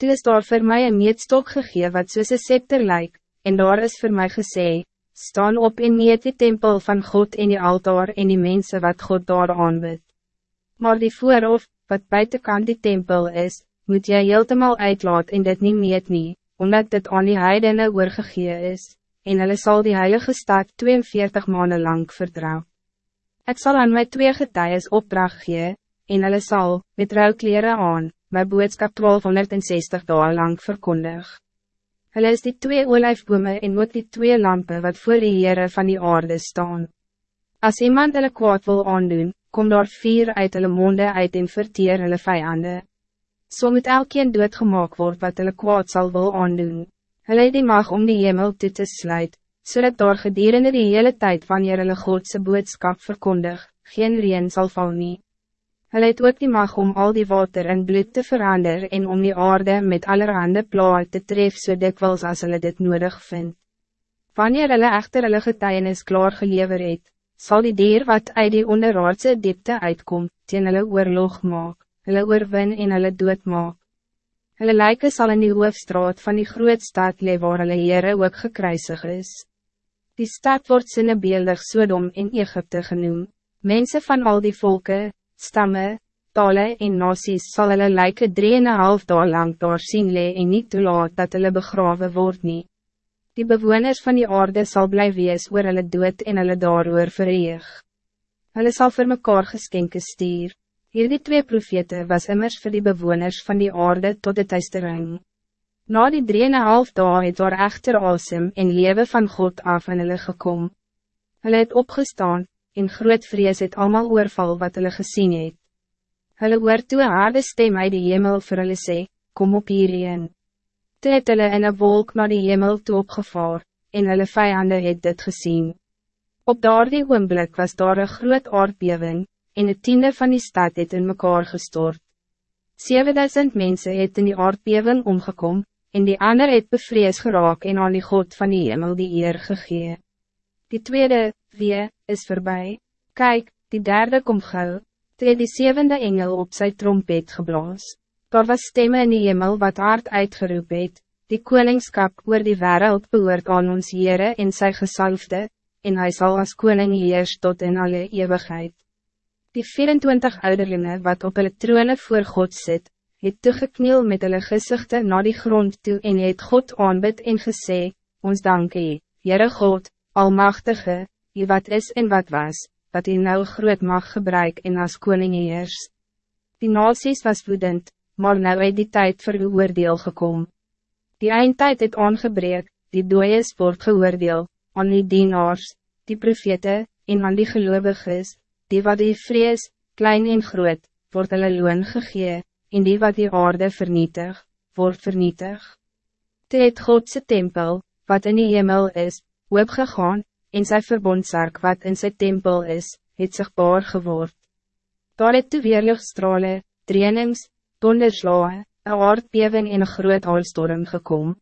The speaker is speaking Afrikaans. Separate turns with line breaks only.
Toe is daar vir my een meetstok gegee wat soos een scepter lyk, en daar is voor mij gesê, staan op en meet die tempel van God en die altaar en die mensen wat God daar aanbid. Maar die voorhof, wat buitenkant die tempel is, moet jy heeltemal uitlaat en dit niet meet nie, omdat dit aan die heidene oorgegee is, en hulle sal die heilige stad 42 maanden lang vertrouw. Ik zal aan my twee getuies opdracht gee, en hulle sal, met rouwkleren aan, my boodskap 1260 dagen lang verkondig. Hulle is die twee olijfbome en ook die twee lampen wat voor die Heere van die aarde staan. Als iemand hulle kwaad wil aandoen, kom daar vier uit hulle monde uit en verteer hulle vijanden. So moet elkeen doodgemaak word wat hulle kwaad sal wil aandoen. Hulle het die mag om die hemel toe te sluit, zodat so daar gedurende die hele tijd wanneer hulle Godse boodskap verkondig, geen reen zal val nie. Hij het ook die mag om al die water in bloed te veranderen en om die aarde met allerhande plaat te tref so dikwijls als hulle dit nodig vindt. Wanneer hulle echter hulle getuienis klaar gelever het, sal die dier wat uit die onderaardse diepte uitkom, teen hulle oorlog maak, hulle oorwin en hulle dood maak. Hulle lijken sal in die hoofstraat van die groot stad le waar hulle Heere ook gekruisig is. Die stad wordt sinnebeeldig Sodom in Egypte genoemd. Mensen van al die volken, stamme, tale en nasies sal hulle lyke drie en een half dag lang daar sien le en niet toelaat dat hulle begrawe word nie. Die bewoners van die aarde zal bly wees oor hulle dood en hulle daaroor verreeg. Hulle sal vir mekaar geskenke stuur. Hierdie twee profete was immers voor die bewoners van die aarde tot de teistering. Na die drie en een half dag het daar echter asem en lewe van God af in hulle gekom. Hulle het opgestaan, en groot vrees het allemaal oorval wat hulle gesien het. Hulle hoor toe een harde stem uit die hemel vir hulle sê, kom op hierheen. Toe het hulle in een wolk naar die hemel toe opgevaar, en hulle vijanden het dit gezien. Op daardie oomblik was daar een groot aardbewing, en het tiende van die stad het in mekaar gestort. 7000 mensen het in die aardbewing omgekom, en die ander het bevrees geraak en aan die God van die hemel die eer gegee. Die tweede, wie, is voorbij. Kijk, die derde kom gauw, toe die zevende engel op zijn trompet geblaas. Daar was stemmen in die hemel wat hard uitgeroep het, die koningskap oor die wereld behoort aan ons Heere en sy gesalfde, en hij zal als koning heers tot in alle eeuwigheid. Die 24 ouderlinge wat op hulle trone voor God zit, het toegekniel met hulle gezichten naar die grond toe en het God aanbid en gesê, ons dankie, Heere God, Almachtige, die wat is en wat was, dat hij nou groot mag gebruik en als koning heers. Die nasies was woedend, maar nou het die tijd vir die oordeel gekom. Die eindtijd het aangebreek, die dooie sport geoordeel, aan die dienaars, die profete, en aan die geloviges, die wat die vrees, klein en groot, word hulle loon gegee, en die wat die aarde vernietig, word vernietig. Toe het Godse tempel, wat in die hemel is, oopgegaan, en sy verbondsark wat in sy tempel is, het sigbaar geword. Daar het toe weerlichtstrale, trainings, donderslae, een aardbeving en een groot haalstorm gekom.